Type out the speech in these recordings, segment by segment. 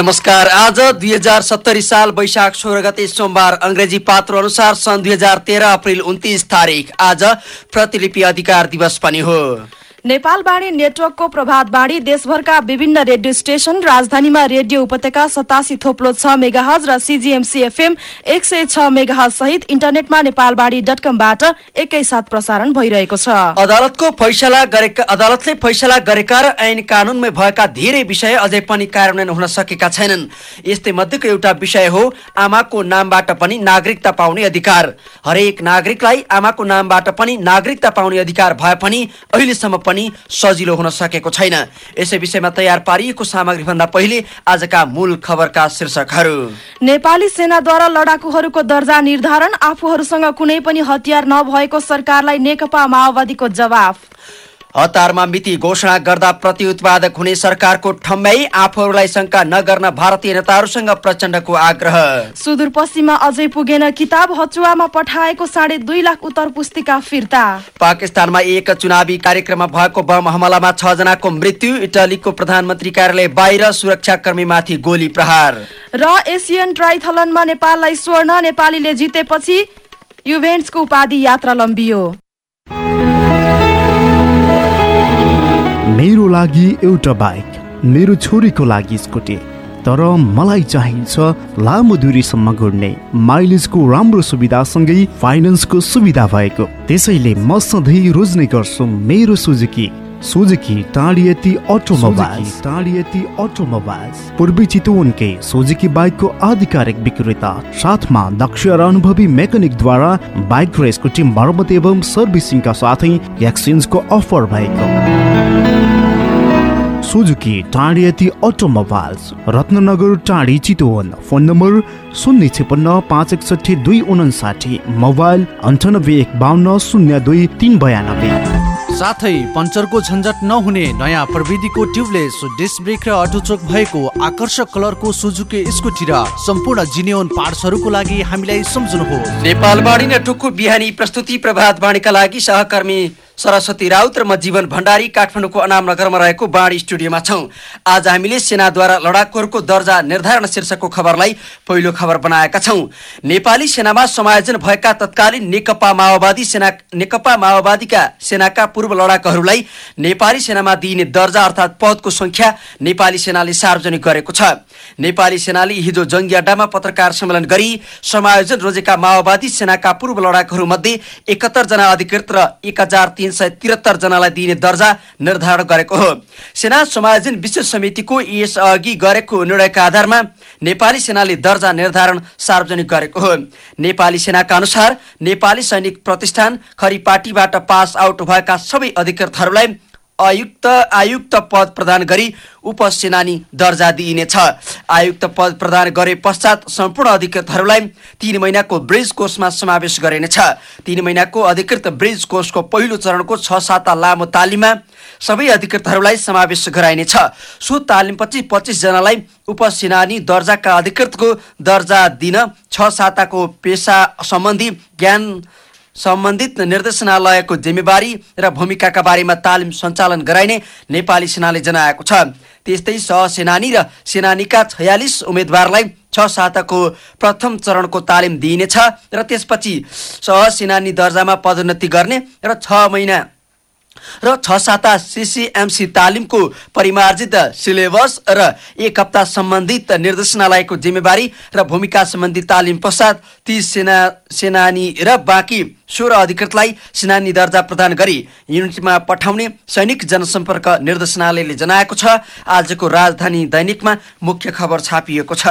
नमस्कार। आज दुई हजार सत्तरी साल वैशाख सोह्र गते सोमबार अङ्ग्रेजी पात्र अनुसार सन् दुई हजार तेह्र अप्रिल उन्तिस तारिक आज प्रतिलिपि अधिकार दिवस पनि हो। नेपालवाणी नेटवर्कको प्रभातवाणी देशभरका विभिन्न रेडियो स्टेशन राजधानीमा रेडियो उपत्यका सतासी थोप्लो छ मेगाहज र सिजिएमसी एफएम एक सय छ मेगाहज सहित इन्टरनेटमा नेपालवाणी डट कमबाट एकैसाथ प्रसारण भइरहेको छ। अदालतको फैसला गरेका अदालतले फैसला गरेका र ऐन कानूनमै भएका धेरै विषय अझै पनि कार्यान्वयन हुन सकेका छैनन्। यस्तै मध्येको एउटा विषय हो आमाको नामबाट पनि नागरिकता पाउने अधिकार। हरेक नागरिकलाई आमाको नामबाट पनि नागरिकता पाउने अधिकार भए पनि अहिलेसम्म पनि सजिलो हुन सकेको छैन। यसै विषयमा तयार पारिएको सामग्रीभन्दा पहिले आजका मूल खबरका शीर्षकहरू। नेपाली सेनाद्वारा लडाकुहरूको दर्जा निर्धारण आफूहरूसँग कुनै पनि हतियार नभएको सरकारलाई नेकपा माओवादीको जवाफ। हतारमा मिति घोषणा गर्दा प्रतिउत्पादक हुने सरकारको ठम्ब्याई आफूहरूलाई शङ्का नगर्न भारतीय नेताहरूसँग प्रचण्डको आग्रह। सुदूरपश्चिममा अझै पुगेन किताब हचुवामा पठाएको साढे दुई लाख उत्तर पुस्तिका फिर्ता। पाकिस्तानमा एक चुनावी कार्यक्रममा भएको बम हमलामा छ जनाको मृत्यु इटलीको प्रधानमन्त्री कार्यालय बाहिर सुरक्षाकर्मीमाथि गोली प्रहार। र एसियन ट्राइथलनमा नेपाललाई स्वर्ण नेपालीले जितेपछि युभेन्ट्सको उपाधि यात्रा लम्बियो। मेरो लागि एउटा बाइक मेरो छोरीको लागि स्कुटी तर मलाई चाहिन्छ लामो दूरीसम्म घुर्ने माइलेजको राम्रो सुविधासँगै फाइनेन्सको सुविधा भएको। त्यसैले म सधैँ रोज्ने गर्छु मेरो Suzuki Suzuki Tadhiyati automobiles. Tadhiyati automobiles. पूर्वी चितवनकै सुजुकी बाइकको आधिकारिक विक्रेता साथमा दक्ष र अनुभवी मेकानिकद्वारा बाइक र स्कुटी मर्मत एवं सर्भिसिङका साथै एक्सचेन्जको अफर भएको। Suzuki Tadhiyati automobiles Ratnanagar Tadhi Chitwan. Phone number शून्य छेपन्न पाँच एकसठी दुई उनासाठी मोबाइल अन्ठानब्बे एक बाहन्न शून्य दुई तिन बयानब्बे। साथै पञ्चरको झन्झट नहुने नयाँ प्रविधिको ट्युबलेस डिस्क ब्रेक र अटोचोक भएको आकर्षक कलरको सुजुकी स्कुटी र सम्पूर्ण जिनियोन पार्ट्सहरूको लागि हामीलाई सम्झनुहोस्। नेपालवाणी नेटवर्कको बिहानी प्रस्तुति प्रभातवाणीका लागि सहकर्मी सरस्वती राउत र म जीवन भण्डारी काठमाडौँको अनाम नगरमा रहेको बाणी स्टुडियोमा छौँ। आज हामीले सेनाद्वारा लडाकुहरूको दर्जा निर्धारण शीर्षकको खबरलाई पहिलो खबर बनाएका छौँ। नेपाली सेनामा समायोजन भएका तत्कालीन नेकपा माओवादी सेना नेकपा माओवादीका सेनाका पूर्व लडाकुहरूलाई नेपाली सेनामा दिइने दर्जा अर्थात् पदको सङ्ख्या नेपाली सेनाले सार्वजनिक गरेको छ। नेपाली सेनाले हिजो जङ्गी अड्डामा पत्रकार सम्मेलन गरी समायोजन रोजेका माओवादी सेनाका पूर्व लडाकुहरू मध्ये एकहत्तर जना अधिकृत र एक तिन सय त्रिहत्तर जनालाई दिइने दर्जा निर्धारण गरेको हो। सेना समायोजन विशेष समितिको यसअघि गरेको निर्णयका आधारमा नेपाली सेनाले दर्जा निर्धारण सार्वजनिक गरेको हो। नेपाली सेनाका अनुसार नेपाली सैनिक प्रतिष्ठान खरिपाटीबाट पास आउट भएका सबै अधिकृतहरूलाई आयुक्त आयुक्त पद प्रदान गरी उपसेनानी दर्जा दिइनेछ। आयुक्त पद प्रदान गरे पश्चात सम्पूर्ण अधिकृतहरूलाई तिन महिनाको ब्रिज कोर्समा समावेश गरिनेछ। तिन महिनाको अधिकृत ब्रिज कोर्सको पहिलो चरणको छ साता लामो तालिममा सबै अधिकृतहरूलाई समावेश गराइनेछ। सो तालिमपछि पच्चिसजनालाई उपसेनानी दर्जाका अधिकृतको दर्जा दिन छ साताको पेसा सम्बन्धी ज्ञान सम्बन्धित निर्देशनालयको जिम्मेवारी र भूमिकाका बारेमा तालिम सञ्चालन गराइने नेपाली सेनाले जनाएको छ। त्यस्तै सहसेनानी र सेनानीका छयालिस उम्मेद्वारलाई छ साताको प्रथम चरणको तालिम दिइनेछ र त्यसपछि सहसेनानी दर्जामा पदोन्नति गर्ने र छ महिना र छ साता सिसिएमसी तालिमको परिमार्जित सिलेबस र एक हप्ता सम्बन्धित निर्देशनालयको जिम्मेवारी र भूमिका सम्बन्धी तालिम पश्चात ती सेना सेनानी र बाँकी सोह्र अधिकृतलाई सेनानी दर्जा प्रदान गरी युनिटमा पठाउने सैनिक जनसम्पर्क निर्देशनालयले जनाएको छ। आजको राजधानी दैनिकमा मुख्य खबर छापिएको छ।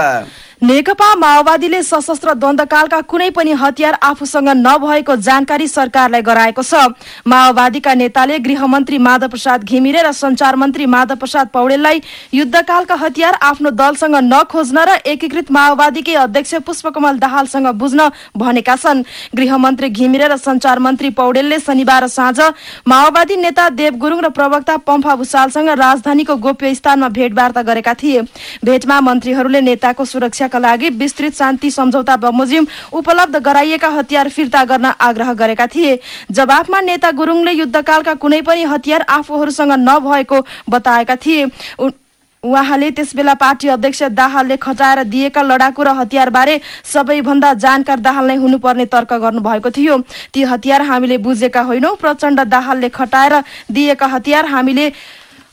नेकपा माओवादीले सशस्त्र द्वन्द्वकालका कुनै पनि हतियार आफूसँग नभएको जानकारी सरकारलाई गराएको छ। माओवादीका नेताले गृहमन्त्री माधव प्रसाद घिमिरे र संचार मन्त्री माधव प्रसाद पौडेललाई युद्धकालका हतियार आफ्नो दलसँग नखोज्न र एकीकृत माओवादीकै अध्यक्ष पुष्पकमल दाहालसँग बुझ्न भनेका छन्। गृहमन्त्री घिमिरे र संचार मन्त्री पौडेलले शनिबार साँझ माओवादी नेता देव गुरुङ र प्रवक्ता पम्फा भूषालसँग राजधानीको गोप्य स्थानमा भेटवार्ता गरेका थिए। भेटमा मन्त्रीहरूले नेताको सुरक्षा सुरक्षाका लागि विस्तृत शान्ति सम्झौता बमोजिम उपलब्ध गराइएका हतियार फिर्ता गर्न आग्रह गरेका थिए। जवाफमा नेता गुरुङले युद्धकालका कुनै पनि हतियार आफूहरूसँग नभएको बताएका थिए। उहाँले त्यसबेला पार्टी अध्यक्ष दाहालले खटाएर दिएका लडाकु र हतियारबारे सबैभन्दा जानकार दाहाल नै हुनुपर्ने तर्क गर्नुभएको थियो। ती हतियार हामीले बुझेका होइनौ। प्रचण्ड दाहालले खटाएर दिएका हतियार हामीले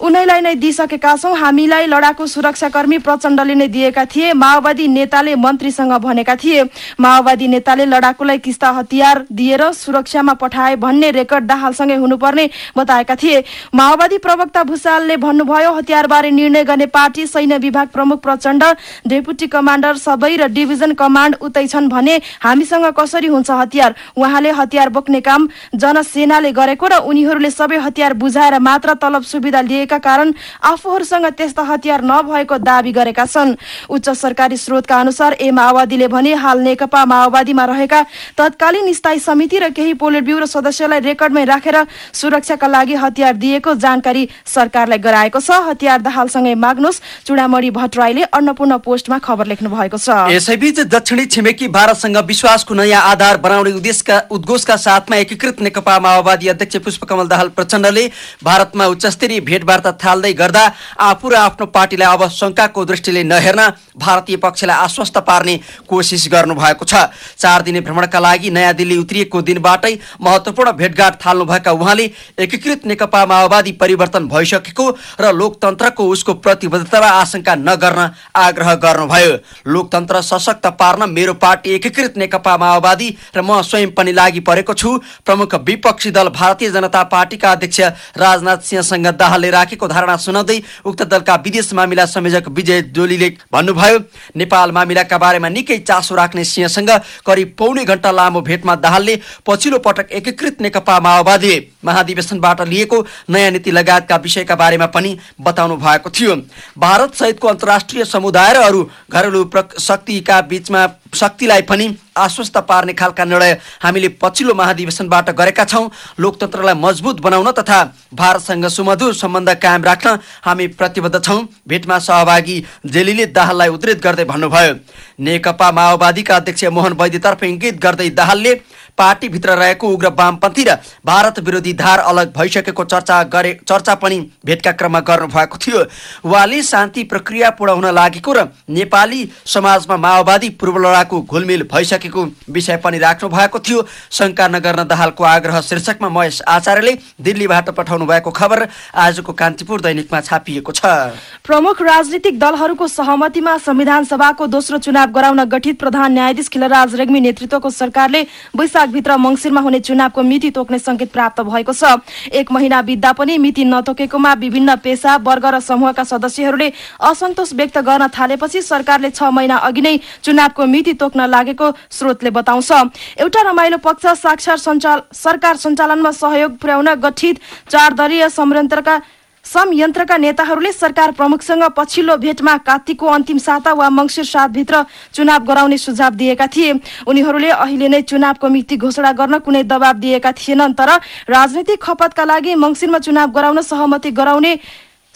उनैलाई नै दिइसकेका छौँ। हामीलाई लडाकु सुरक्षाकर्मी प्रचण्डले नै दिएका थिए। माओवादी नेताले मन्त्रीसँग भनेका थिए। माओवादी नेताले लडाकुलाई किस्ता हतियार दिएर सुरक्षामा पठाए भन्ने रेकर्ड दाहालसँगै हुनुपर्ने बताएका थिए। माओवादी प्रवक्ता भूषालले भन्नुभयो हतियारबारे निर्णय गर्ने पार्टी सैन्य विभाग प्रमुख प्रचण्ड डेपुटी कमान्डर सबै र डिभिजन कमान्ड उतै छन् भने हामीसँग कसरी हुन्छ हतियार? उहाँले हतियार बोक्ने काम जनसेनाले गरेको र उनीहरूले सबै हतियार बुझाएर मात्र तलब सुविधा लिए गरिएका कारण आफूहरूसँग त्यस्ता हतियार नभएको दावी गरेका छन्। उच्च सरकारी स्रोतका अनुसार ए माओवादीले भने हाल नेकपा माओवादीमा रहेका तत्कालीन स्थायी समिति र केही पोलिट ब्युरो सदस्यलाई रेकर्डमै राखेर सुरक्षाका लागि हतियार दिएको जानकारी सरकारलाई गराएको छ। हतियार दाहालसँगै माग्नुहोस् चुडामणी भट्टराईले अन्नपूर्ण पोस्टमा खबर लेख्नु भएको छ। यसैबीच दक्षिणी छिमेकी भारतसँग विश्वासको नयाँ आधार बनाउने उद्देश्यका उद्घोषका साथमा एकीकृत नेकपा माओवादी अध्यक्ष पुष्पकमल दाहाल प्रचण्डले भारतमा उच्चस्तरीय भेटवार्ता वार्ता थाल्दै गर्दा आफू र आफ्नो पार्टीलाई अब शङ्काको दृष्टिले नहेर्न भारतीय पक्षलाई आश्वस्त पार्ने कोसिस गर्नुभएको छ। चार दिने भ्रमणका लागि नयाँ दिल्ली उत्रिएको दिनबाटै महत्वपूर्ण भेटघाट थाल्नुभएका उहाँले एकीकृत नेकपा माओवादी परिवर्तन भइसकेको र लोकतन्त्रको उसको प्रतिबद्धता आशंका नगर्न आग्रह गर्नुभयो। लोकतन्त्र सशक्त पार्न मेरो पार्टी एकीकृत नेकपा माओवादी र म स्वयं पनि लागि परेको छु। प्रमुख विपक्षी दल भारतीय जनता पार्टीका अध्यक्ष राजनाथ सिंहसँग दाहालले राखेको धारणा सुनाउँदै उक्त दलका विदेश मामिला संयोजक विजय जोलीले भन्नुभयो नेपाल मामिलाका बारेमा निकै चासो राख्ने सिंहसँग करिब पौने घण्टा लामो भेटमा दाहालले पछिल्लो पटक एकीकृत नेकपा माओवादीले महाधिवेशनबाट लिएको नयाँ नीति लगायतका विषयका बारेमा पनि बताउनु भएको थियो। भारत सहितको अन्तर्राष्ट्रिय समुदाय र अरू घरेलु शक्तिका बिचमा शक्तिलाई पनि आश्वस्त पार्ने खालका निर्णय हामीले पछिल्लो महाधिवेशनबाट गरेका छौँ। लोकतन्त्रलाई मजबुत बनाउन तथा भारतसँग सुमधुर सम्बन्ध कायम राख्न हामी प्रतिबद्ध छौँ भेटमा सहभागी जेलीले दाहाललाई उद्धित गर्दै भन्नुभयो। नेकपा माओवादीका अध्यक्ष मोहन वैद्यतर्फ इङ्गित गर्दै दाहालले पार्टीभित्र रहेको उग्र वामपन्थी र भारत विरोधी धार अलग भइसकेको चर्चा गरे चर्चा पनि भेटका क्रममा गर्नुभएको थियो। उहाँले शान्ति प्रक्रिया पूर्ण हुन लागेको र नेपाली समाजमा माओवादी पूर्व लडाकु घुलमिल भइसकेको विषय पनि राख्नु भएको थियो। शङ्का नगर्न दाहालको आग्रह शीर्षकमा महेश आचार्यले दिल्लीबाट पठाउनु भएको खबर आजको कान्तिपुर दैनिकमा छापिएको छ। प्रमुख राजनीतिक दलहरूको सहमतिमा संविधान सभाको दोस्रो चुनाव गराउन गठित प्रधान न्यायाधीश खिलराज रेग्मी नेतृत्वको सरकारले वैशाखभित्र मङ्सिरमा हुने चुनावको मिति तोक्ने संकेत प्राप्त भएको छ। एक महिना बित्दा पनि मिति नतोकेकोमा विभिन्न पेसा वर्ग र समूहका सदस्यहरूले असन्तोष व्यक्त गर्न थालेपछि सरकारले छ महिना अघि नै चुनावको मिति तोक्न लागेको स्रोतले बताउँछ। एउटा रमाइलो पक्ष साक्षर सरकार सञ्चालनमा सहयोग पुर्याउन गठित चार दलीय संयन्त्रका संयन्त्रका नेताहरूले सरकार प्रमुखसँग पछिल्लो भेटमा कार्तिकको अन्तिम साता वा मङ्सिर सातभित्र चुनाव गराउने सुझाव दिएका थिए। उनीहरूले अहिले नै चुनावको मिति घोषणा गर्न कुनै दबाब दिएका थिएनन् तर राजनैतिक खपतका लागि मङ्सिरमा चुनाव गराउन सहमति गराउने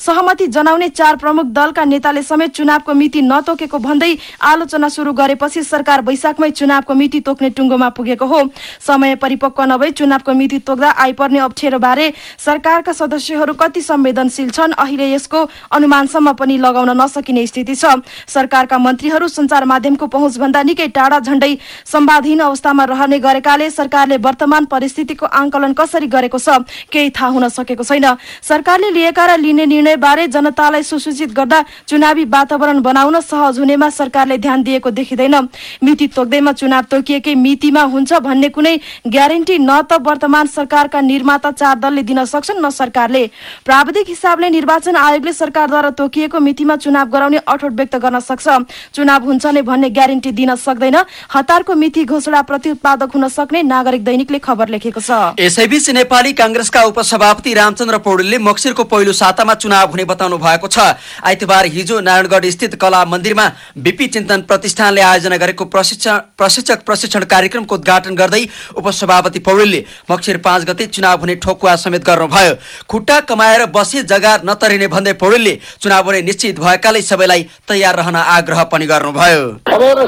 सहमति जनाउने चार प्रमुख दलका नेताले समेत चुनावको मिति नतोकेको भन्दै आलोचना सुरु गरेपछि सरकार वैशाखमै चुनावको मिति तोक्ने टुङ्गोमा पुगेको हो। समय परिपक्व नभई चुनावको मिति तोक्दा आइपर्ने अप्ठ्यारो बारे सरकारका सदस्यहरू कति संवेदनशील छन् अहिले यसको अनुमानसम्म पनि लगाउन नसकिने स्थिति छ। सरकारका मन्त्रीहरू सञ्चार माध्यमको पहुँचभन्दा निकै टाढा झण्डै सम्वादहीन अवस्थामा रहने गरेकाले सरकारले वर्तमान परिस्थितिको आंकलन कसरी गरेको छ केही थाहा हुन सकेको छैन। सरकारले लिएका र लिने निर्णय हुने बारे जनतालाई सुसूचित गर्दा चुनावी वातावरण बनाउन सहज हुनेमा सरकारले ध्यान दिएको देखिँदैन। मिति तोक्दैमा चुनाव तोकिएकै मितिमा हुन्छ भन्ने कुनै ग्यारेन्टी न त वर्तमान सरकारका निर्माता चार दलले दिन सक्छन् न सरकारले। प्राविधिक हिसाबले निर्वाचन आयोगले सरकारद्वारा तोकिएको मितिमा चुनाव गराउने अठोट व्यक्त गर्न सक्छ। चुनाव हुन्छ नै भन्ने ग्यारेन्टी दिन सक्दैन। हतारको मिति घोषणा प्रति उत्पादक हुन सक्ने नागरिक दैनिकले खबर लेखेको छ। यसैबीच नेपाली काङ्ग्रेसका उपसभापति रामचन्द्र पौडेलले मक्सिरको पहिलो सातामा चुनाव हुने बताउनु भएको छ। आइतबार हिजो नारायणगढ स्थित कला मन्दिरमा बिपी चिन्तन प्रतिष्ठानले आयोजना गरेको प्रशिक्षण प्रशिक्षक प्रशिक्षण कार्यक्रमको उद्घाटन गर्दै उपसभापति पौडेलले मक्सिर पाँच गते चुनाव हुने ठोकुवा समेत गर्नुभयो। खुट्टा कमाएर बसे जग्गा नतरिने भन्दै पौडेलले चुनाव हुने निश्चित भएकाले सबैलाई तयार रहन आग्रह पनि गर्नुभयो।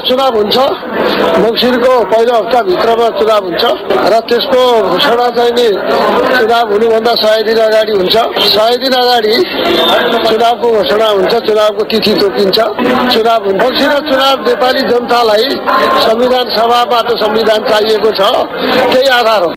चुनाव हुन्छ। मङ्सिरको पहिलो हप्ताभित्रमा चुनाव हुन्छ र त्यसको घोषणा चाहिँ नि चुनाव हुनुभन्दा सय दिन अगाडि हुन्छ। सय दिन अगाडि चुनावको घोषणा हुन्छ चुनावको तिथि तोकिन्छ। चुनाव मङ्सिर चुनाव नेपाली जनतालाई संविधान सभाबाट संविधान चाहिएको छ त्यही आधार हो।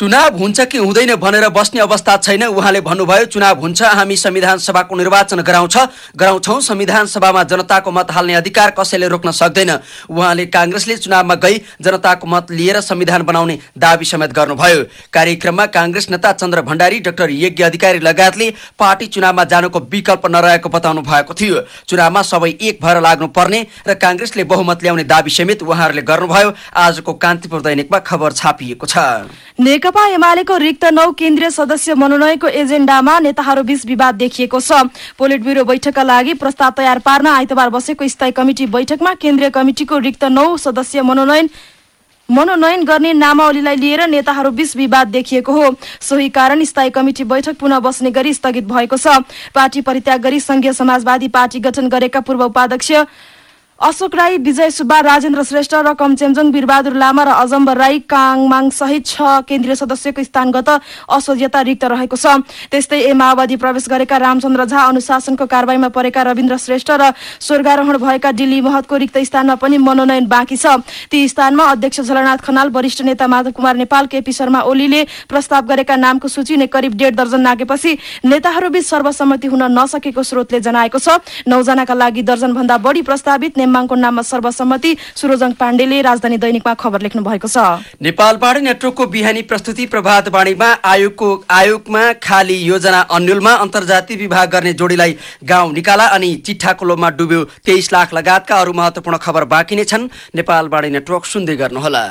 चुनाव हुन्छ कि हुँदैन भनेर बस्ने अवस्था छैन। उहाँले भन्नुभयो चुनाव हुन्छ हामी संविधान सभाको निर्वाचन गराउँछ। गराउँछौ संविधान सभामा जनताको मत हाल्ने अधिकार कसैले रोक्न सक्दैन। उहाँले काङ्ग्रेसले चुनावमा गई जनताको मत लिएर संविधान बनाउने दावी समेत गर्नुभयो। कार्यक्रममा काङ्ग्रेस नेता चन्द्र भण्डारी डाक्टर यज्ञ अधिकारी लगायतले पार्टी चुनावमा जानुको विकल्प नरहेको बताउनु भएको थियो। चुनावमा सबै एक भएर लाग्नु पर्ने र काङ्ग्रेसले बहुमत ल्याउने दावी समेत उहाँहरूले गर्नुभयो। आजको कान्तिपुर दैनिकमा खबर छापिएको छ। नेकपा एमालेको रिक्त नौ केन्द्रीय सदस्य मनोनयनको एजेन्डामा नेताहरू बीच विवाद देखिएको छ। पोलिट ब्युरो बैठकका लागि प्रस्ताव तयार पार्न आइतबार बसेको स्थायी कमिटी बैठकमा केन्द्रीय कमिटिको रिक्त नौ सदस्य मनोनयन मनोनयन गर्ने नामावलीलाई लिएर नेताहरू बीच विवाद देखिएको हो। सोही कारण स्थायी कमिटी बैठक पुनः बस्ने गरी स्थगित भएको छ। पार्टी परित्याग गरी संघीय समाजवादी पार्टी गठन गरेका पूर्व उपाध्यक्ष अशोक राई विजय सुब्बा राजेन्द्र श्रेष्ठ र कमचेम्जोङ वीरबहादुर लामा र अजम्बर राई काङमाङ सहित छ केन्द्रीय सदस्यको स्थानगत असोजियता रिक्त रहेको छ। त्यस्तै ए माओवादी प्रवेश गरेका रामचन्द्र झा अनुशासनको कारवाहीमा परेका रविन्द्र श्रेष्ठ र स्वर्गारोहण भएका दिल्ली महतको रिक्त स्थानमा पनि मनोनयन बाँकी छ। ती स्थानमा अध्यक्ष झलनाथ खनाल वरिष्ठ नेता माधव कुमार नेपाल केपी शर्मा ओलीले प्रस्ताव गरेका नामको सूची नै करिब डेढ दर्जन नागेपछि नेताहरूबीच सर्वसम्मति हुन नसकेको स्रोतले जनाएको छ। नौजनाका लागि दर्जन भन्दा बढी प्रस्तावित नेमाङको नाममा सर्वसम्मति। सुरोजङ पाण्डेले राजधानी दैनिकमा खबर लेख्नु भएको छ। नेपाल बाणी नेटवर्कको बिहानी प्रस्तुति प्रभात बाणीमा आयोगको आयोगमा खाली योजना अन्यलमा अन्तर्जातीय विवाह गर्ने जोडीलाई गाउँ निकाला अनि चिट्ठाको लोभमा डुब्यो। तेइस लाख लगायतका अरू महत्वपूर्ण खबर बाँकी नै छन्। नेपाल बाणी नेटवर्क सुन्दै गर्नुहोला।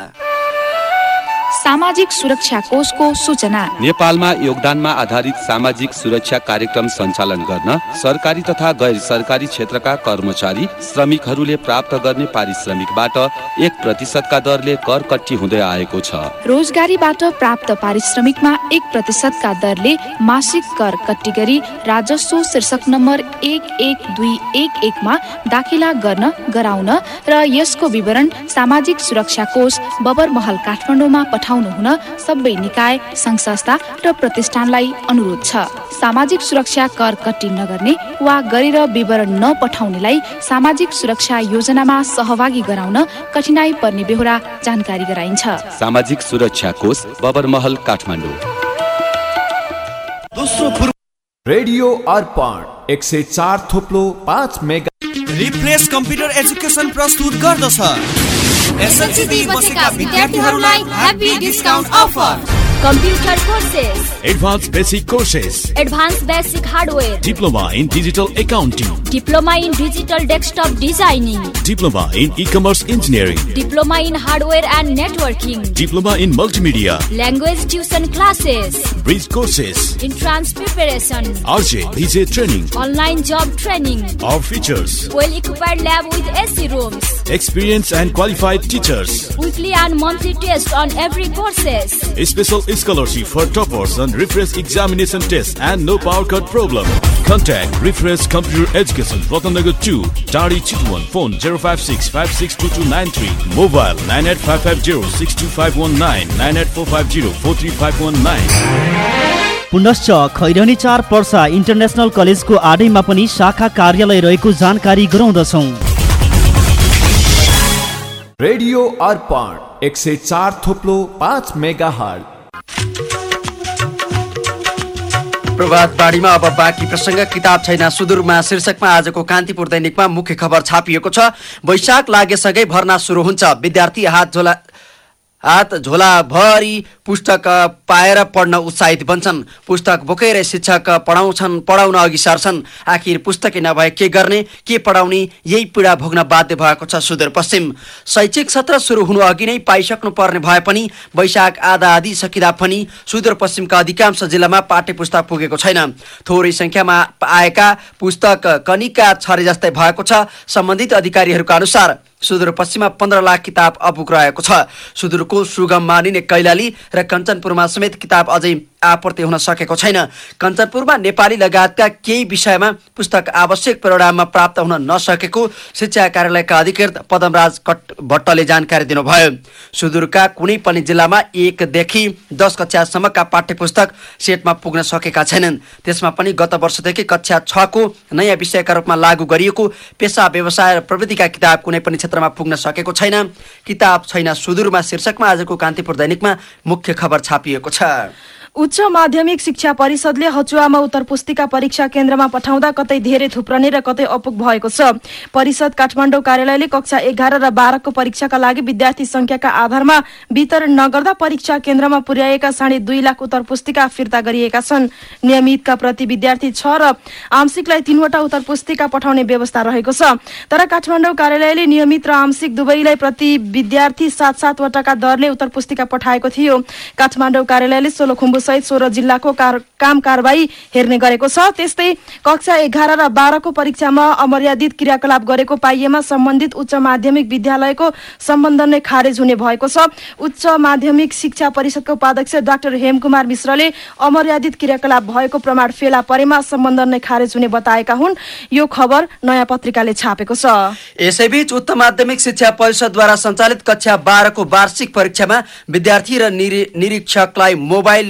सामाजिक सुरक्षा कोषको सूचना। नेपालमा योगदानमा आधारित सामाजिक सुरक्षा कार्यक्रम सञ्चालन गर्न सरकारी तथा गैर सरकारी क्षेत्रका कर्मचारी श्रमिकहरूले प्राप्त गर्ने पारिश्रमिकबाट एक प्रतिशतका दरले कर कट्टी हुँदै आएको छ। रोजगारीबाट प्राप्त पारिश्रमिकमा एक प्रतिशतका दरले मासिक कर कट्टी गरी राजस्व शीर्षक नम्बर एक एक दुई एक एकमा दाखिला गर्न गराउन र यसको विवरण सामाजिक सुरक्षा कोष बबर महल काठमाडौँमा पठाउनु हुन सबै निकाय सङ्घ संस्था र प्रतिष्ठानलाई अनुरोध छ। सामाजिक सुरक्षा कर कट्टी नगर्ने वा गरेर विवरण नपठाउनेलाई सामाजिक सुरक्षा योजनामा सहभागी गराउन कठिनाई पर्ने बेहोरा जानकारी गराइन्छ। सामाजिक सुरक्षा कोष बबरमहल काठमाडौँ। रेडियो अर्पण एक सय चार थोप्लो पाँच मेगा रिफ्रेस कम्प्युटर एजुकेसन प्रस्तुत गर्दछ। एसएलसी बसेका विद्यार्थीहरूलाई happy discount offer Computer courses, Advanced Basic Courses, advanced basic hardware, Diploma in Digital Accounting, diploma in digital desktop designing, Diploma in E-Commerce Engineering, diploma in hardware and networking, Diploma in Multimedia, language tuition classes, Bridge Courses, entrance preparation, RJ, DJ Training, online job training, Our Features, well equipped lab with AC rooms, Experienced and Qualified Teachers, weekly and monthly test on every courses. Special Scholarship for Toppers on Refresh Examination Test and No Power Cut Problem. Contact Refresh Computer Education, Ratanagar 2, Tari Chitwan, phone 056 562293, mobile 98550 62519, 98450 43519. पुनश्च खैरनी चार Parsa international कलेजको आडैमा पनि शाखा कार्यालय रहेको जानकारी गराउँदछौँ radio अर्पण एक सय चार थोप्लो पाँच मेगा हल प्रभात बाढीमा अब बाँकी प्रसङ्ग किताब छैन। सुदूरमा शीर्षकमा आजको कान्तिपुर दैनिकमा मुख्य खबर छापिएको छ। वैशाख लागेसँगै भर्ना सुरु हुन्छ। विद्यार्थी हात झोला हात झोलाभरि पुस्तक पाएर पढ्न उत्साहित बन्छन्। पुस्तक बोकेर शिक्षक पढाउँछन् पढाउन अघि सर्छन्। आखिर पुस्तकै नभए के गर्ने के पढाउने यही पीडा भोग्न बाध्य भएको छ सुदूरपश्चिम। शैक्षिक सत्र सुरु हुनु अघि नै पाइसक्नु पर्ने भए पनि वैशाख आधा आदि सकिँदा पनि सुदूरपश्चिमका अधिकांश जिल्लामा पाठ्य पुस्तक पुगेको छैन। थोरै सङ्ख्यामा आएका पुस्तक कनिका छरे जस्तै भएको छ। सम्बन्धित अधिकारीहरूका अनुसार सुदूरपश्चिममा पन्ध्र लाख किताब अपुग रहेको छ। सुदूरको सुगम मानिने कैलाली र कञ्चनपुरमा समेत किताब अझै आपूर्ति हुन सकेको छैन। कञ्चनपुरमा नेपाली लगायतका केही विषयमा पुस्तक आवश्यक परिणाममा प्राप्त हुन नसकेको शिक्षा कार्यालयका अधिकृत पदमराज भट्टले जानकारी दिनुभयो। सुदूरका कुनै पनि जिल्लामा एकदेखि दस कक्षासम्मका पाठ्य सेटमा पुग्न सकेका छैनन्। त्यसमा पनि गत वर्षदेखि कक्षा छको नयाँ विषयका रूपमा लागू गरिएको पेसा व्यवसाय र प्रविधिका किताब कुनै पनि क्षेत्रमा पुग्न सकेको छैन। किताब छैन सुदूरमा शीर्षकमा आजको कान्तिपुर दैनिकमा मुख्य खबर छापिएको छ। उच्च माध्यमिक शिक्षा परिषदले हचुवामा उत्तर पुस्तिका परीक्षा केन्द्रमा पठाउँदा कतै धेरै थुप्रने र कतै अपुग भएको छ। परिषद काठमाडौँ कार्यालयले कक्षा एघार र बाह्रको परीक्षाका लागि विद्यार्थी संख्याका आधारमा वितरण नगर्दा परीक्षा केन्द्रमा पुर्याएका साढे दुई लाख उत्तर पुस्तिका फिर्ता गरिएका छन्। नियमितका प्रति विद्यार्थी छ र आंशिकलाई तीनवटा उत्तर पुस्तिका पठाउने व्यवस्था रहेको छ। तर काठमाडौँ कार्यालयले नियमित र आंशिक दुवैलाई प्रति विद्यार्थी सात सातवटाका दरले उत्तर पुस्तिका पठाएको थियो। काठमाडौँ कार्यालयले सोलुखुम्बु सहित सोह्र जिल्लाको काम कारवाही हेर्ने गरेको छ। त्यस्तै कक्षा एघार र बाह्रको परीक्षामा अमर्यादित क्रियाकलाप गरेको पाइएमा सम्बन्धित उच्च माध्यमिक विद्यालयको सम्बन्ध नै खारेज हुने भएको छ। उच्च माध्यमिक शिक्षा परिषदका उपाध्यक्ष डाक्टर हेमकुमार मिश्रले अमर्यादित क्रियाकलाप भएको प्रमाण फेला परेमा सम्बन्ध नै खारेज हुने बताएका हुन्। यो खबर नयाँ पत्रिकाले छापेको छ। यसैबीच उच्च माध्यमिक शिक्षा परिषदद्वारा सञ्चालित कक्षा बाह्रको वार्षिक परीक्षामा विद्यार्थी र निरीक्षकलाई मोबाइल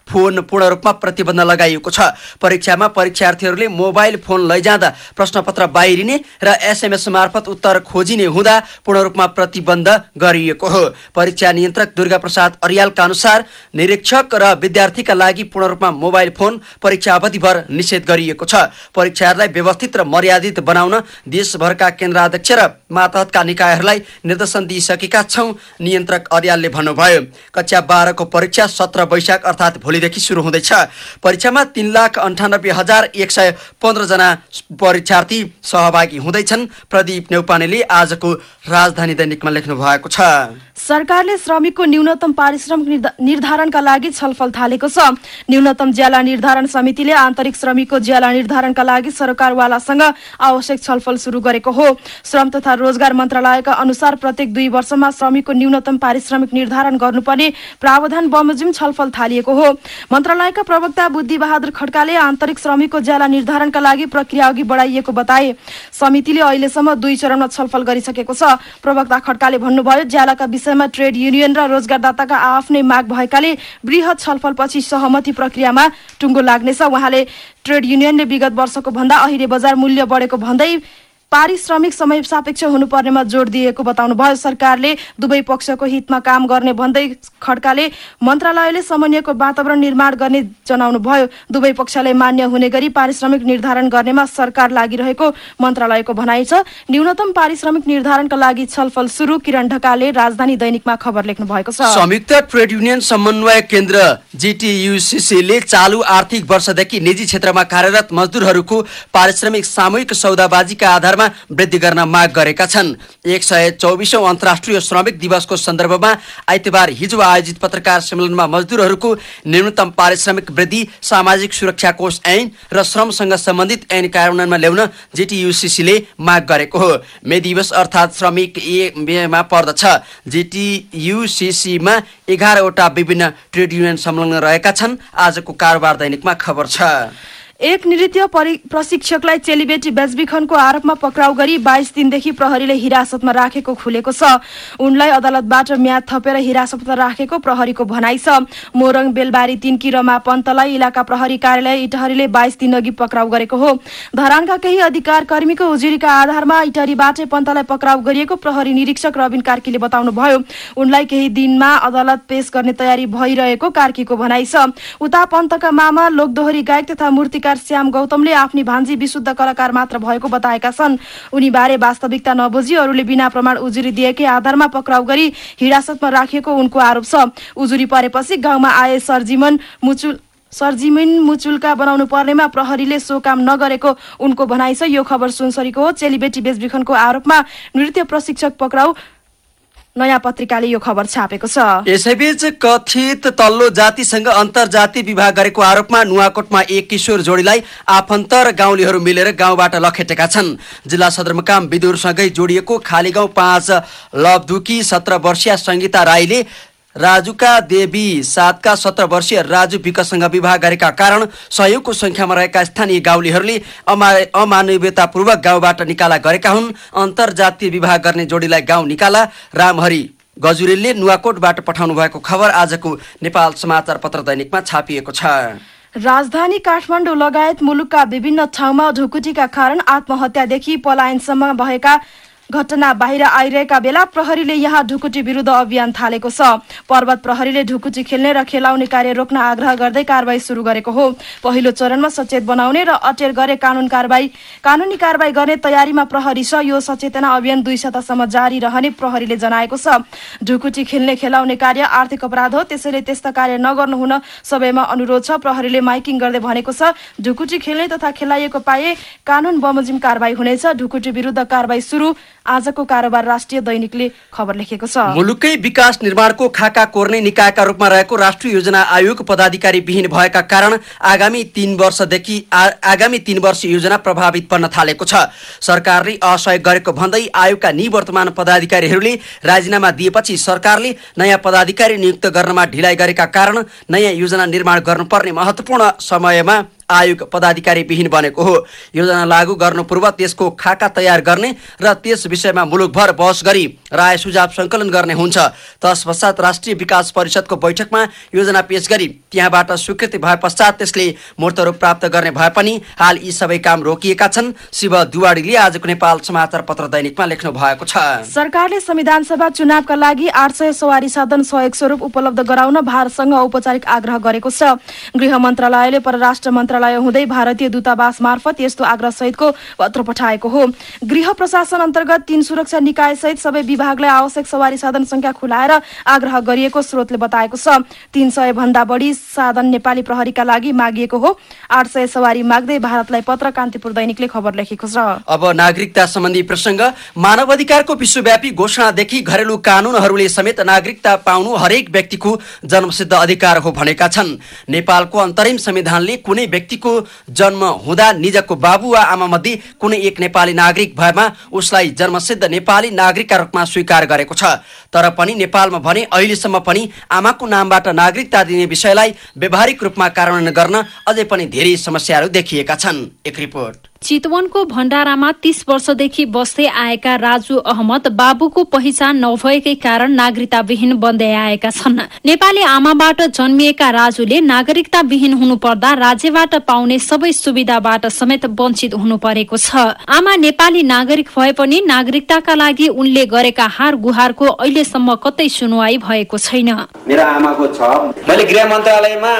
फोन पूर्ण रूपमा प्रतिबन्ध लगाइएको छ। परीक्षामा परीक्षार्थीहरूले मोबाइल फोन लैजाँदा प्रश्नपत्र बाहिरिने र एसएमएस मार्फत उत्तर खोजिने हुँदा पूर्ण रूपमा प्रतिबन्ध गरिएको हो। परीक्षा नियन्त्रक दुर्गा प्रसाद अरियालका अनुसार निरीक्षक र विद्यार्थीका लागि पूर्ण रूपमा मोबाइल फोन परीक्षा अवधिभर निषेध गरिएको छ। परीक्षाहरूलाई व्यवस्थित र मर्यादित बनाउन देशभरका केन्द्राध्यक्ष र मातहतका निकायहरूलाई निर्देशन दिइसकेका छौँ नियन्त्रक अरियालले भन्नुभयो। कक्षा बाह्रको परीक्षा सत्र वैशाख अर्थात् भोलि भोलिदेखि सुरु हुँदैछ। परीक्षामा तिन लाख अन्ठानब्बे हजार एक सय पन्ध्रजना परीक्षार्थी सहभागी हुँदैछन्। प्रदीप नेउपानेले आजको राजधानी दैनिकमा लेख्नु भएको छ। सरकारले श्रमिकको न्यूनतम पारिश्रमिक निर्धारणका लागि छलफल थालेको छ। न्यूनतम ज्याला निर्धारण समितिले आन्तरिक श्रमिकको ज्याला निर्धारणका लागि सरकारवालासँग आवश्यक छलफल सुरु गरेको हो। श्रम तथा रोजगार मन्त्रालयका अनुसार प्रत्येक दुई वर्षमा श्रमिकको न्यूनतम पारिश्रमिक निर्धारण गर्नुपर्ने प्रावधान बमोजिम छलफल थालिएको हो। मन्त्रालयका प्रवक्ता बुद्धि बहादुर खड्काले आन्तरिक श्रमिकको ज्याला निर्धारणका लागि प्रक्रिया अघि बढाइएको बताए। समितिले अहिलेसम्म दुई चरणमा छलफल गरिसकेको छ। प्रवक्ता खड्काले भन्नुभयो ज्यालाका विषयमा ट्रेड युनियन र रोजगारदाताका आफ्नै माग भएकाले वृहत छलफलपछि सहमति प्रक्रियामा टुङ्गो लाग्नेछ। उहाँले ट्रेड युनियनले विगत वर्षको भन्दा अहिले बजार मूल्य बढेको भन्दै पारिश्रमिक समय सापेक्ष हुनुपर्नेमा जोड दिएको बताउनुभयो। सरकारले दुवै पक्षको हितमा काम गर्ने भन्दै खड्काले मन्त्रालयले समन्वयको वातावरण निर्माण गर्ने जनाउनुभयो। दुवै पक्षलाई मान्य हुने गरी पारिश्रमिक निर्धारण गर्नेमा सरकार लागिरहेको मन्त्रालयको भनाइ छ। न्यूनतम पारिश्रमिक निर्धारणका लागि छलफल सुरु। किरण ढकालले राजधानी दैनिकमा खबर लेख्नु भएको छ। संयुक्त ट्रेड युनियन समन्वय केन्द्र जिटियुसिसीले चालु आर्थिक वर्षदेखि निजी क्षेत्रमा कार्यरत मजदुरहरूको पारिश्रमिक सामूहिक सौदाबाजीका आधारमा वृद्धि गर्न माग गरेका छन्। एक सय चौबिसौँ अन्तर्राष्ट्रिय श्रमिक दिवसको सन्दर्भमा आइतबार हिजो आयोजित पत्रकार सम्मेलनमा मजदुरहरूको न्यूनतम पारिश्रमिक वृद्धि सामाजिक सुरक्षा कोष ऐन र श्रमसँग सम्बन्धित ऐन कार्यान्वयनमा ल्याउन जेटियुसिसीले माग गरेको हो। मे दिवस अर्थात् श्रमिक एमा पर्दछ। जेटियुसिसीमा एघारवटा विभिन्न ट्रेड युनियन संलग्न रहेका छन्। आजको कारोबार दैनिकमा खबर छ। एक नृत्य परि- प्रशिक्षकलाई चेलीबेटी बेचबिखनको आरोपमा पक्राउ गरी बाइस दिनदेखि प्रहरीले हिरासतमा राखेको खुलेको छ। उनलाई अदालतबाट म्याद थपेर हिरासतमा राखेको प्रहरीको भनाइ छ। मोरङ बेलबारी तिनकी रमा पन्तलाई इलाका प्रहरी कार्यालय इटहरीले बाइस दिन अघि पक्राउ गरेको हो। धरानका केही अधिकार कर्मीको उजुरीका आधारमा इटहरीबाटै पन्तलाई पक्राउ गरिएको प्रहरी निरीक्षक रविन कार्कीले बताउनुभयो। उनलाई केही दिनमा अदालत पेश गर्ने तयारी भइरहेको कार्कीको भनाइ छ। उता पन्तका मामा लोकदोहोरी गायक तथा मूर्तिकार श्याम गौतमले आफ्नी भान्जी विशुद्ध कलाकार मात्र भएको बताएका छन्। उनीबारे वास्तविकता नबुझी अरूले बिना प्रमाण उजुरी दिएकै आधारमा पक्राउ गरी हिरासतमा राखिएको उनको आरोप छ। उजुरी परेपछि गाउँमा आए सरजीवन मुचुल सरजिमिन मुचुल्का बनाउनु पर्नेमा प्रहरीले सो काम नगरेको उनको भनाइ छ। यो खबर सुनसरीको हो। चेलीबेटी बेचबिखनको आरोपमा नृत्य प्रशिक्षक पक्राउ नयाँ पत्रिकाले यो खबर छापेको छ। यसैबीच कथित तल्लो जातिसँग अन्तर्जाति विवाह गरेको आरोपमा नुवाकोटमा एक किशोर जोडीलाई आफन्त र गाउँलेहरू मिलेर गाउँबाट लखेटेका छन्। जिल्ला सदरमुकाम विदुरसँगै जोडिएको खाली गाउँ पाँच लबदुकी सत्र वर्षीय सङ्गीता राईले राजुका देवी सातका सत्र वर्षीय राजु विकसँग विवाह गरेका कारण सहयोगको सङ्ख्यामा रहेका स्थानीय गाउँलेहरूले अमा अमानवीयतापूर्वक गाउँबाट निकाला गरेका हुन्। अन्तर्जातीय विवाह गर्ने जोडीलाई गाउँ निकाला। रामहरि गजुरेलले नुवाकोटबाट पठाउनु भएको खबर आजको नेपाल समाचार पत्र दैनिकमा छापिएको छ। राजधानी काठमाडौँ लगायत मुलुकका विभिन्न ठाउँमा ढुकुटीका कारण आत्महत्यादेखि पलायनसम्म भएका घटना बाहिर आइरहेका बेला प्रहरीले यहाँ ढुकुटी विरुद्ध अभियान थालेको छ। पर्वत प्रहरीले ढुकुटी खेल्ने र खेलाउने कार्य रोक्न आग्रह गर्दै कारवाही सुरु गरेको हो। पहिलो चरणमा सचेत बनाउने र अटेर गरे कानुन कारवाही कानुनी कारवाही गर्ने तयारीमा प्रहरी छ। यो सचेतना अभियान दुई सातासम्म जारी रहने प्रहरीले जनाएको छ। ढुकुटी खेल्ने खेलाउने कार्य आर्थिक अपराध हो। त्यसैले त्यस्ता कार्य नगर्नु हुन सबैमा अनुरोध छ। प्रहरीले माइकिङ गर्दै भनेको छ ढुकुटी खेल्ने तथा खेलाइएको पाए कानुन बमोजिम कारवाही हुनेछ। ढुकुटी विरुद्ध कारवाही सुरु आजको कारोबार राष्ट्रिय दैनिकले खबर लेखेको छ। मुलुकै विकास निर्माणको खाका कोर्ने निकायका रूपमा रहेको राष्ट्रिय योजना आयोग पदाधिकारी विहीन भएका कारण आगामी तीन वर्षदेखि आगामी तीन वर्ष योजना प्रभावित पर्न थालेको छ। सरकारले असहयोग गरेको भन्दै आयोगका निवर्तमान पदाधिकारीहरूले राजीनामा दिएपछि सरकारले नयाँ पदाधिकारी नियुक्त गर्नमा ढिलाइ गरेका कारण नयाँ योजना निर्माण गर्नुपर्ने महत्त्वपूर्ण समयमा आयोग पदाधिकारी विहीन बनेको हो। योजना लागू गर्नु पूर्व त्यसको खाका तयार गर्ने र त्यस विषयमा मुलुकभर बहस गरी राय सुझाव सङ्कलन गर्ने हुन्छ। तत्पश्चात राष्ट्रिय विकास परिषदको बैठकमा योजना पेश गरी त्यहाँबाट स्वीकृति भए पश्चात त्यसले मूर्त रूप प्राप्त गर्ने भए पनि हाल यी सबै काम रोकिएका छन्। शिव दुवाडीले आजको नेपाल समाचार पत्र दैनिकमा लेख्नु भएको छ। सरकारले संविधान सभा चुनावका लागि आठ सय सवारी साधन सहयोग स्वरूप उपलब्ध गराउन भारतसँग औपचारिक आग्रह गरेको छ। गृह मन्त्रालयले परराष्ट्र मन्त्रालय हुँदै भारतीय दूतावास मार्फत यस्तो आग्रह सहितको पत्र पठाएको हो। गृह प्रशासन अन्तर्गत तीन सुरक्षा निकाय सहित सबै विभागलाई आवश्यक सवारी साधन संख्या खुलाएर आग्रह गरिएको स्रोतले बताएको छ। तीन सय भन्दा बढी साधन नेपाली प्रहरीका लागि मागिएको हो। आठ सय सवारी माग्दै भारतलाई पत्र कान्तिपुर दैनिकले खबर लेखेको छ। अब नागरिकता सम्बन्धी प्रसङ्ग मानव अधिकारको विश्वव्यापी घोषणादेखि घरेलु कानुनहरूले समेत नागरिकता पाउनु हरेक व्यक्तिको जन्मसिद्ध अधिकार हो भनेका छन्। नेपालको अन्तरिम संविधानले कुनै व्यक्तिको जन्म हुँदा निजको बाबु वा आमा मध्ये कुनै एक नेपाली नागरिक भएमा उसलाई जन्मसिद्ध नेपाली नागरिकका रूपमा स्वीकार गरेको छ। तर पनि नेपालमा भने अहिलेसम्म पनि आमाको नामबाट नागरिकता दिने विषयलाई व्यावहारिक रूपमा कार्यान्वयन गर्न अझै पनि धेरै समस्याहरू देखिएका छन्। एक रिपोर्ट। चितवनको भण्डारामा तीस वर्षदेखि बस्दै आएका राजु अहमद बाबुको पहिचान नभएकै कारण नागरिकता विहीन बन्दै आएका छन्। नेपाली आमाबाट जन्मिएका राजुले नागरिकता विहीन हुनुपर्दा राज्यबाट पाउने सबै सुविधाबाट समेत वञ्चित हुनु परेको छ। आमा नेपाली नागरिक भए पनि नागरिकताका लागि उनले गरेका हार गुहारको अहिलेसम्म कतै सुनवाई भएको छैन। गृह मन्त्रालयमा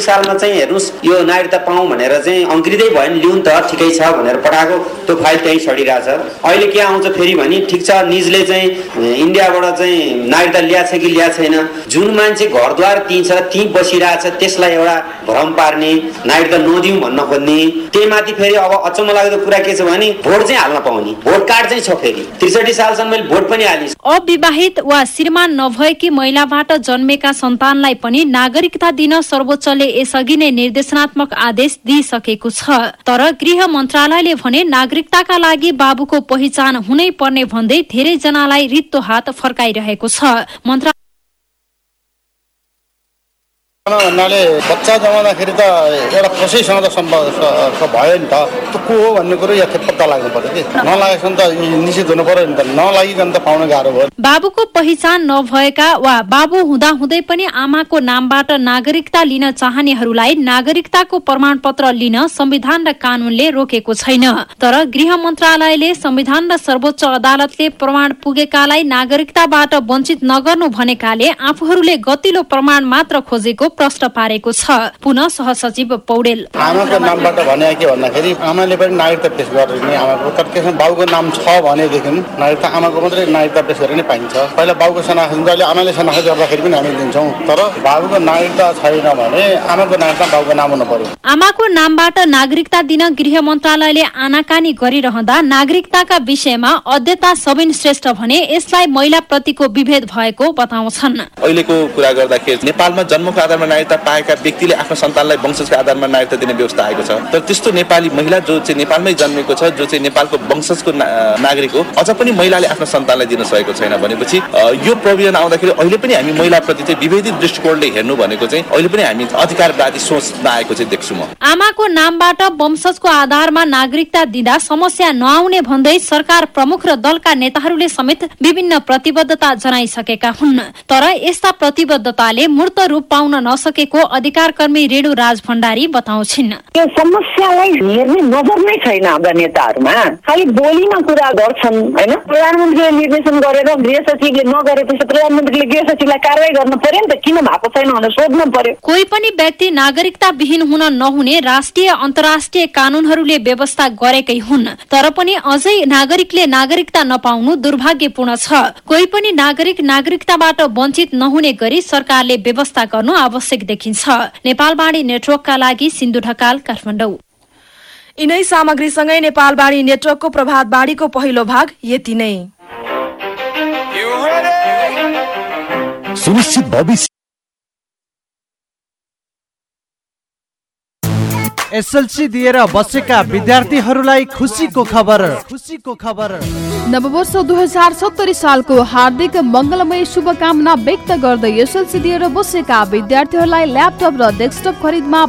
सालमा चाहिँ हेर्नुहोस् यो नागरिकता पाऊँ भनेर चाहिँ अङ्ग्रिँदै भयो नि लिउँ त। ठिकै छ भनेर पठाएको। त्यो फाइल त्यहीँ सडिरहेछ। अहिले के आउँछ फेरि भने ठिक छ निजले चाहिँ इन्डियाबाट चाहिँ नागरिकता ल्याएको छ कि ल्याएको छैन। जुन मान्छे घरद्वार दिन्छ ती बसिरहेछ त्यसलाई एउटा भ्रम पार्ने नागरिकता नदिउँ भन्न खोज्ने। त्यही माथि फेरि अब अचम्म लाग्दो कुरा के छ भने भोट चाहिँ हाल्न पाउने। भोट कार्ड चाहिँ छ फेरि। त्रिसठी सालसम्म मैले भोट पनि हालेँ। अविवाहित वा श्रीमान नभएकी महिलाबाट जन्मेका सन्तानलाई पनि नागरिकता दिन सर्वोच्चले यसअघि नै निर्देशनात्मक आदेश दिइसकेको छ। तर गृह मन्त्रालयले भने नागरिकताका लागि बाबुको पहिचान हुनै पर्ने भन्दै धेरैजनालाई रित्तो हात फर्काइरहेको छ। भन्नाले बच्चा जमाउँदाखेरि त एउटा कसैसँग त सम्पर्क भयो नि त त्यो को हो भन्ने कुरो यथार्थ पत्ता लाग्नु पर्यो कि नलागेसम्म त निश्चित हुनु पर्यो नि त नलागिकन त पाउन गाह्रो भयो बाबुको पहिचान नभएका वा बाबु हुँदा हुँदै पनि आमाको नामबाट नागरिकता लिन चाहनेहरूलाई नागरिकताको प्रमाण पत्र लिन संविधान र कानूनले रोकेको छैन तर गृह मन्त्रालयले संविधान र सर्वोच्च अदालतले प्रमाण पुगेकालाई नागरिकताबाट वञ्चित नगर्नु भनेकाले आफूहरूले गतिलो प्रमाण मात्र खोजेको प्रश्न पारेको छ। पुनः सहसचिव पौडेल। आमाको नामबाट भने के भन्दाखेरि आमाले पनि नागरिकता पेश गर्ने आमाको तर त्यसमा बाउको नाम छ भनेदेखि नागरिकता आमाको मात्रै नागरिकता पेश गरेर नै पाइन्छ। पहिला बाउको शनाखत हुन्छ अहिले आमाले शनाखत गर्दाखेरि पनि हामी दिन्छौँ। तर बाबुको नागरिकता छैन भने आमाको नागरिकता बाउको नाम हुनु पर्यो। आमाको नामबाट नागरिकता दिन गृह मन्त्रालयले आनाकानी गरिरहँदा नागरिकताका विषयमा अध्यता सबिन श्रेष्ठ भने यसलाई महिला प्रतिको विभेद भएको बताउँछन्। अहिलेको कुरा गर्दाखेरि नेपालमा जन्मको आधारमा नागरिकता पाएका व्यक्तिले आफ्नो सन्तानलाई वंशजको आधारमा नागरिकता दिने व्यवस्था आएको छ। तर त्यस्तो नेपाली महिला जो चाहिँ नेपालमै जन्मेको छ जो चाहिँ नेपालको वंशजको नागरिक हो अझ पनि महिलाले आफ्नो सन्तानलाई दिन सकेको छैन भनेपछि यो प्रविधान आउँदाखेरि अहिले पनि हामी महिलाप्रति चाहिँ विभेदित दृष्टिकोणले हेर्नु भनेको चाहिँ अहिले पनि हामी अधिकारवादी सोच नआएको चाहिँ देख्छु म। आमाको नामबाट वंशजको आधारमा नागरिकता दिँदा समस्या नआउने भन्दै सरकार प्रमुख र दलका नेताहरूले समेत विभिन्न प्रतिबद्धता जनाइसकेका हुन्। तर यस्ता प्रतिबद्धताले मूर्त रूप पाउन नसकेको अधिकार कर्मी रेणु राज भण्डारी बताउँछिन्। यो समस्यालाई हेर्ने नजर नै छैन हाम्रा नेताहरूमा। खालि बोलीमा कुरा गर्छन् होइन? प्रधानमन्त्रीले निर्देशन गरेर गृह सचिवले नगरेपछि प्रधानमन्त्रीले गृह सचिवलाई कारवाही गर्नु पर्यो नि त? किन भएको छैन भनेर सोध्नु पर्यो। कोही पनि व्यक्ति नागरिकता विहीन हुन नहुने राष्ट्रिय अन्तर्राष्ट्रिय कानूनहरूले व्यवस्था गरेकै हुन्। तर पनि अझै नागरिकले नागरिकता नपाउनु दुर्भाग्यपूर्ण छ। कोही पनि नागरिक नागरिकताबाट वञ्चित नहुने गरी सरकारले व्यवस्था गर्नु आवश्यक देखिन्छ नेपालवाणी नेटवर्कका लागि सिन्धु ढकाल काठमाडौँ यिनै सामग्रीसँगै नेपालवाणी नेटवर्कको प्रभात बाढीको पहिलो भाग यति नै सुनिश्चित भविष्य एसएलसी दिएर बसेका विद्यार्थीहरूलाई खुसीको खबर। खुसीको खबर। नववर्ष दुई हजार सत्तरी सालको हार्दिक मङ्गलमय शुभकामना व्यक्त गर्दै एसएलसी दिएर बसेका विद्यार्थीहरूलाई ल्यापटप र डेस्कटप खरिदमा